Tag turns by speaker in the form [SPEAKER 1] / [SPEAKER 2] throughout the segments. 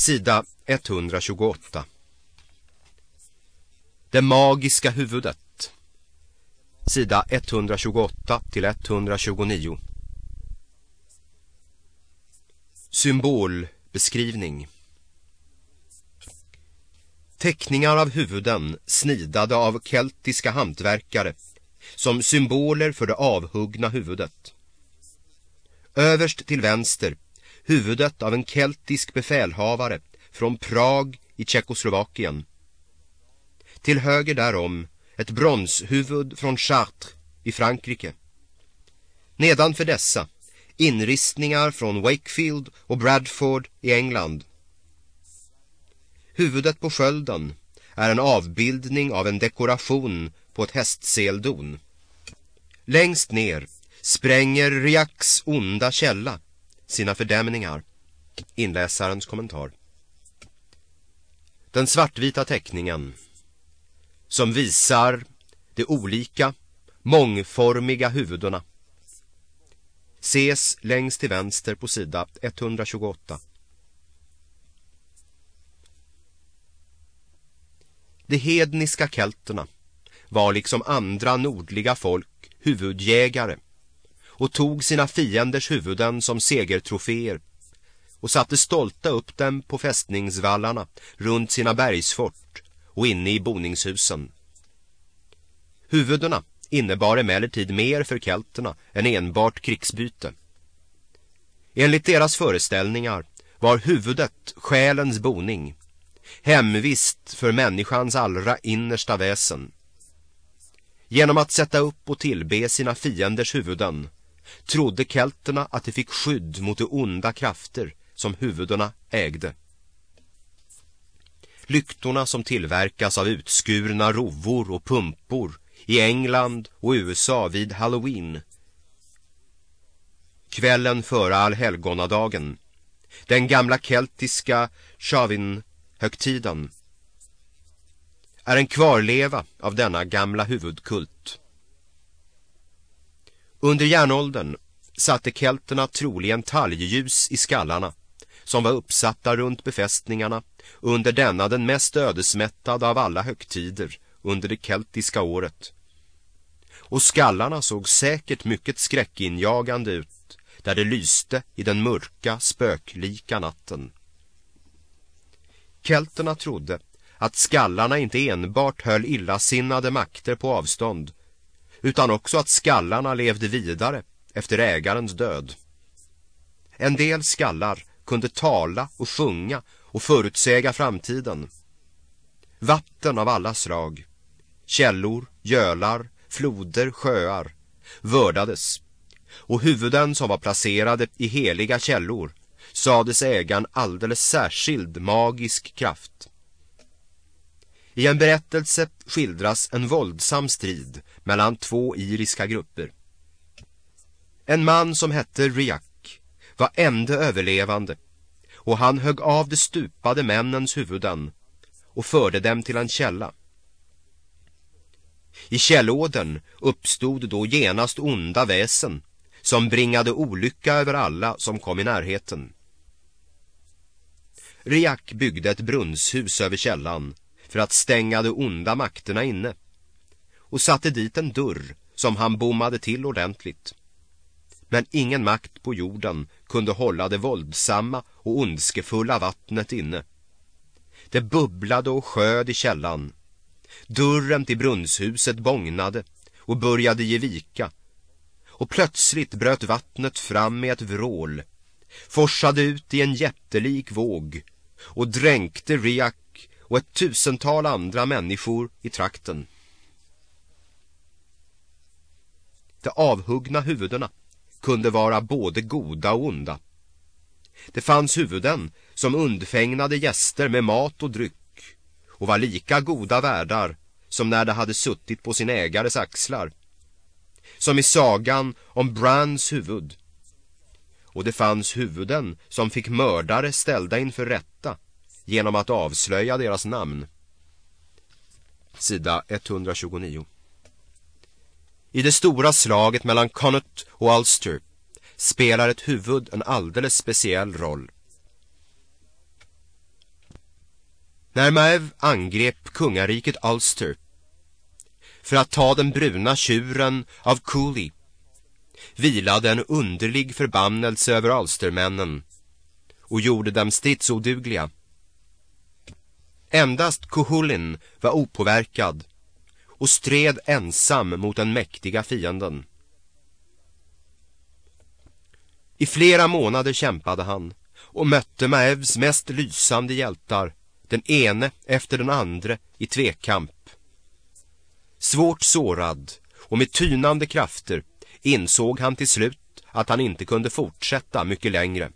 [SPEAKER 1] Sida 128 Det magiska huvudet. Sida 128 till 129 Symbolbeskrivning. Teckningar av huvuden snidade av keltiska hantverkare som symboler för det avhuggna huvudet. Överst till vänster huvudet av en keltisk befälhavare från Prag i Tjeckoslovakien. Till höger därom ett bronshuvud från Chartres i Frankrike. Nedanför dessa inristningar från Wakefield och Bradford i England. Huvudet på skölden är en avbildning av en dekoration på ett hästseldon. Längst ner spränger Riaks onda källa sina fördämningar. Inläsarens kommentar. Den svartvita teckningen som visar de olika, mångformiga huvudena ses längst till vänster på sida 128. De hedniska kelterna var liksom andra nordliga folk huvudjägare och tog sina fienders huvuden som segertroféer och satte stolta upp dem på fästningsvallarna runt sina bergsfort och inne i boningshusen. Huvudena innebar emellertid mer för kelterna än enbart krigsbyte. Enligt deras föreställningar var huvudet själens boning, hemvist för människans allra innersta väsen. Genom att sätta upp och tillbe sina fienders huvuden trodde kelterna att de fick skydd mot de onda krafter som huvudena ägde. Lyktorna som tillverkas av utskurna rovor och pumpor i England och USA vid Halloween. Kvällen före allhelgonadagen, den gamla keltiska Chavin-högtiden är en kvarleva av denna gamla huvudkult. Under järnåldern satte kelterna troligen talgljus i skallarna som var uppsatta runt befästningarna under denna den mest ödesmättade av alla högtider under det keltiska året. Och skallarna såg säkert mycket skräckinjagande ut där det lyste i den mörka, spöklika natten. Kelterna trodde att skallarna inte enbart höll illasinnade makter på avstånd utan också att skallarna levde vidare efter ägarens död. En del skallar kunde tala och sjunga och förutsäga framtiden. Vatten av alla slag, källor, gölar, floder, sjöar vördades och huvuden som var placerade i heliga källor sades äga en alldeles särskild magisk kraft. I en berättelse skildras en våldsam strid mellan två iriska grupper. En man som hette Riak var enda överlevande och han högg av de stupade männens huvuden och förde dem till en källa. I källådern uppstod då genast onda väsen som bringade olycka över alla som kom i närheten. Riak byggde ett brunnshus över källan för att stänga de onda makterna inne och satte dit en dörr som han bommade till ordentligt. Men ingen makt på jorden kunde hålla det våldsamma och ondskefulla vattnet inne. Det bubblade och sköd i källan. Dörren till brunnshuset bångnade och började ge vika. Och plötsligt bröt vattnet fram med ett vrål, forsade ut i en jättelik våg och dränkte Riak och ett tusental andra människor i trakten. De avhuggna huvudena kunde vara både goda och onda. Det fanns huvuden som undfägnade gäster med mat och dryck och var lika goda värdar som när de hade suttit på sin ägares axlar. Som i sagan om Brands huvud. Och det fanns huvuden som fick mördare ställda inför rätta genom att avslöja deras namn. Sida 129 i det stora slaget mellan Connaught och Ulster spelar ett huvud en alldeles speciell roll. När Maev angrep kungariket Ulster för att ta den bruna tjuren av Cooley vilade en underlig förbannelse över Ulstermännen och gjorde dem stridsodugliga. Endast Kuhulin var opåverkad och stred ensam mot den mäktiga fienden. I flera månader kämpade han och mötte Maevs mest lysande hjältar, den ene efter den andra i tvekamp. Svårt sårad och med tynande krafter insåg han till slut att han inte kunde fortsätta mycket längre.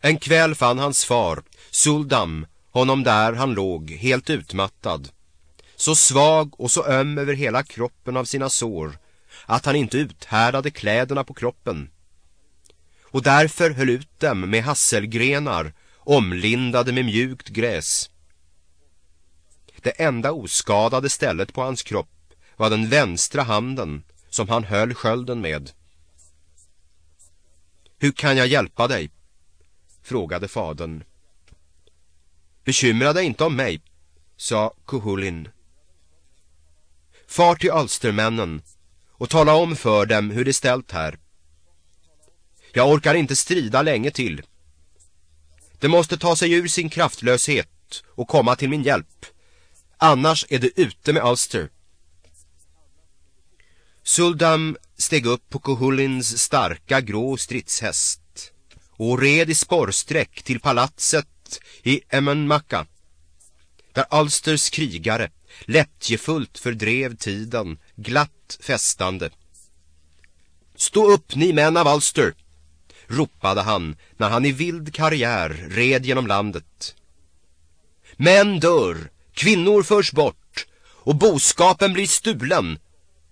[SPEAKER 1] En kväll fann hans far, Suldam, honom där han låg, helt utmattad. Så svag och så öm över hela kroppen av sina sår att han inte uthärdade kläderna på kroppen. Och därför höll ut dem med hasselgrenar omlindade med mjukt gräs. Det enda oskadade stället på hans kropp var den vänstra handen som han höll skölden med. Hur kan jag hjälpa dig? frågade fadern. Bekymra dig inte om mig, sa Kuhulin. Far till Ulstermännen och tala om för dem hur det är ställt här. Jag orkar inte strida länge till. Det måste ta sig ur sin kraftlöshet och komma till min hjälp. Annars är det ute med Ulster. Suldam steg upp på Kuhulins starka grå stridshäst och red i spårsträck till palatset i Emmenmacka där Ulsters krigare lättjefullt fördrev tiden, glatt festande. Stå upp ni män av Ulster, ropade han när han i vild karriär red genom landet. Män dör, kvinnor förs bort och boskapen blir stulen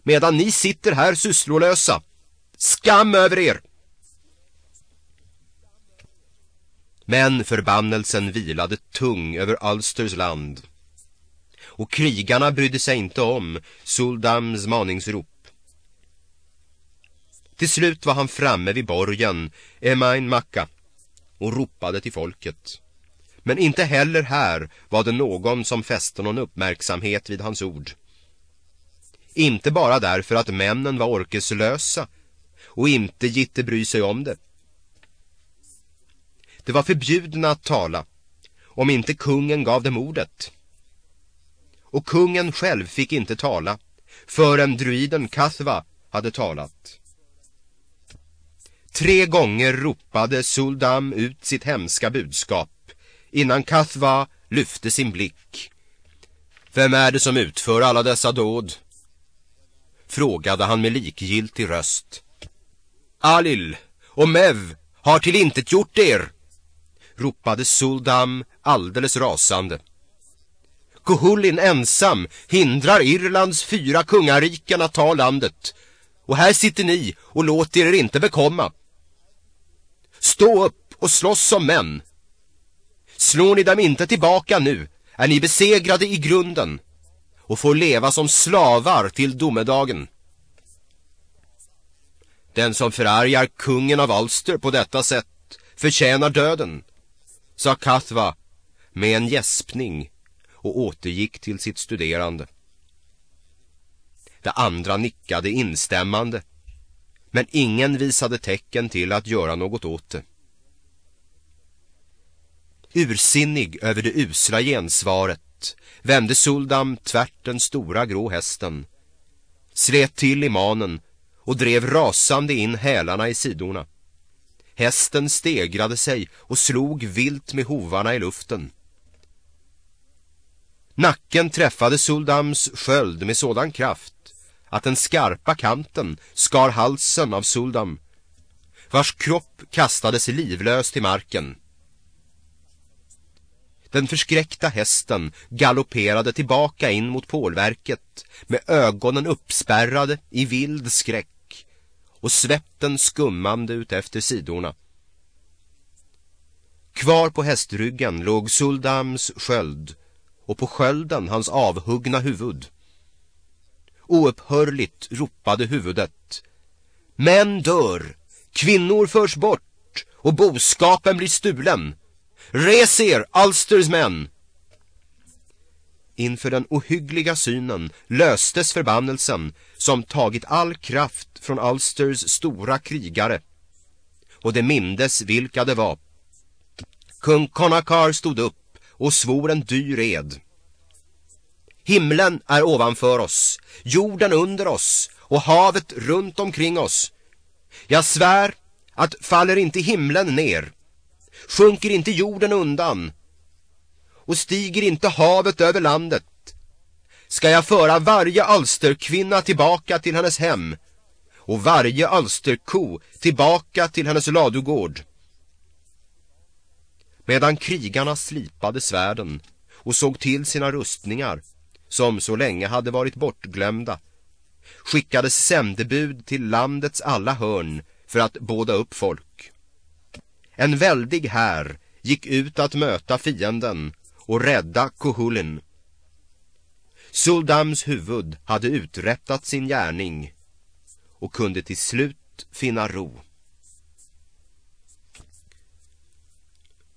[SPEAKER 1] medan ni sitter här sysslolösa. Skam över er! Men förbannelsen vilade tung över Ulsters land och krigarna brydde sig inte om Suldams maningsrop. Till slut var han framme vid borgen Emain Macka och ropade till folket. Men inte heller här var det någon som fäste någon uppmärksamhet vid hans ord. Inte bara därför att männen var orkeslösa och inte gitte bry sig om det. Det var förbjudna att tala om inte kungen gav dem ordet. Och kungen själv fick inte tala förrän druiden Kathva hade talat. Tre gånger ropade Suldam ut sitt hemska budskap innan Kathva lyfte sin blick. Vem är det som utför alla dessa dåd? Frågade han med likgiltig röst. Alil och Mev har till intet gjort er, ropade Suldam alldeles rasande. Kohullin ensam hindrar Irlands fyra kungariken att ta landet. Och här sitter ni och låter er inte bekomma. Stå upp och slåss som män. Slår ni dem inte tillbaka nu är ni besegrade i grunden och får leva som slavar till domedagen. Den som förargar kungen av Ulster på detta sätt förtjänar döden, sa Kathva med en gäspning och återgick till sitt studerande. De andra nickade instämmande men ingen visade tecken till att göra något åt det. Ursinnig över det usla gensvaret vände Suldam tvärt den stora grå hästen, slet till i manen och drev rasande in hälarna i sidorna. Hästen stegrade sig och slog vilt med hovarna i luften. Nacken träffade Suldams sköld med sådan kraft att den skarpa kanten skar halsen av Suldam, vars kropp kastades livlös till marken. Den förskräckta hästen galopperade tillbaka in mot pålverket med ögonen uppspärrade i vild skräck och svetten skummande ut efter sidorna. Kvar på hästryggen låg Suldams sköld och på skölden hans avhuggna huvud. Oupphörligt ropade huvudet. Män dör, kvinnor förs bort och boskapen blir stulen. Res er, Ulsters män! inför den ohyggliga synen löstes förbannelsen som tagit all kraft från Ulsters stora krigare. Och det mindes vilka det var. Kung Konakar stod upp och svor en dyr ed. Himlen är ovanför oss, jorden under oss och havet runt omkring oss. Jag svär att faller inte himlen ner, sjunker inte jorden undan och stiger inte havet över landet ska jag föra varje alsterkvinna tillbaka till hennes hem och varje alsterko tillbaka till hennes ladugård. Medan krigarna slipade svärden och såg till sina rustningar, som så länge hade varit bortglömda, skickades sändebud till landets alla hörn för att båda upp folk. En väldig här gick ut att möta fienden och rädda Kohulin. Suldams huvud hade uträttat sin gärning och kunde till slut finna ro.